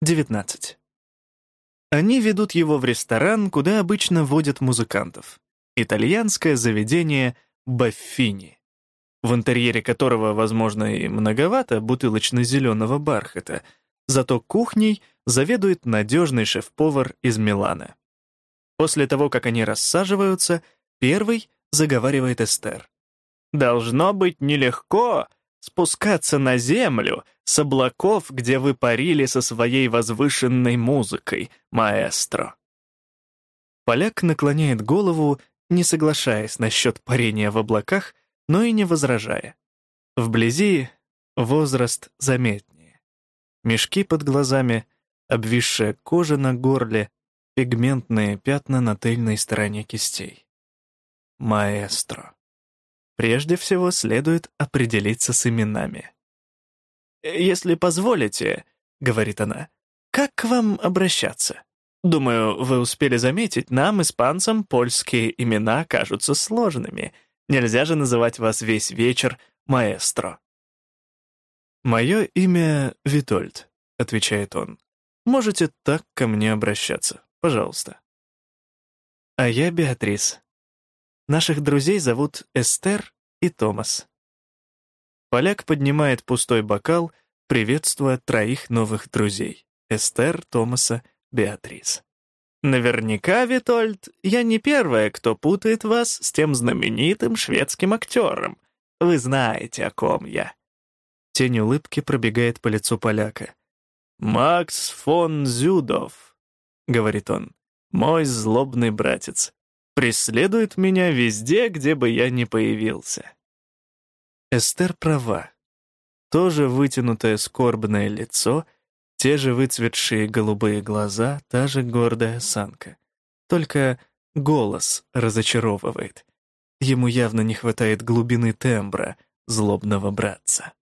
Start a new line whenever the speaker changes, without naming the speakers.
19. Они ведут его в ресторан, куда обычно водят музыкантов. Итальянское заведение «Баффини», в интерьере которого, возможно, и многовато бутылочно-зеленого бархата, зато кухней заведует надежный шеф-повар из Милана. После того, как они рассаживаются, первый заговаривает Эстер. «Должно быть нелегко спускаться на землю с облаков, где вы парили со своей возвышенной музыкой, маэстро». Поляк наклоняет голову, не соглашаясь насчет парения в облаках, но и не возражая. Вблизи возраст заметнее. Мешки под глазами, обвисшая кожа на горле, пигментные пятна на тыльной стороне кистей. Маэстро. Прежде всего следует определиться с именами. «Если позволите», — говорит она, — «как к вам обращаться? Думаю, вы успели заметить, нам, испанцам, польские имена кажутся сложными. Нельзя же называть вас весь вечер маэстро». «Мое имя Витольд», — отвечает он. «Можете так ко мне обращаться, пожалуйста». «А я Беатрис. Наших друзей зовут Эстер и Томас. Поляк поднимает пустой бокал, приветствуя троих новых друзей — Эстер, Томаса, Беатрис. «Наверняка, Витольд, я не первая, кто путает вас с тем знаменитым шведским актером. Вы знаете, о ком я». Тень улыбки пробегает по лицу поляка. «Макс фон Зюдов», — говорит он, — «мой злобный братец преследует меня везде, где бы я ни появился. Эстер права. Тоже вытянутое скорбное лицо, те же выцветшие голубые глаза, та же гордая осанка. Только голос разочаровывает. Ему явно не хватает глубины тембра злобного братца.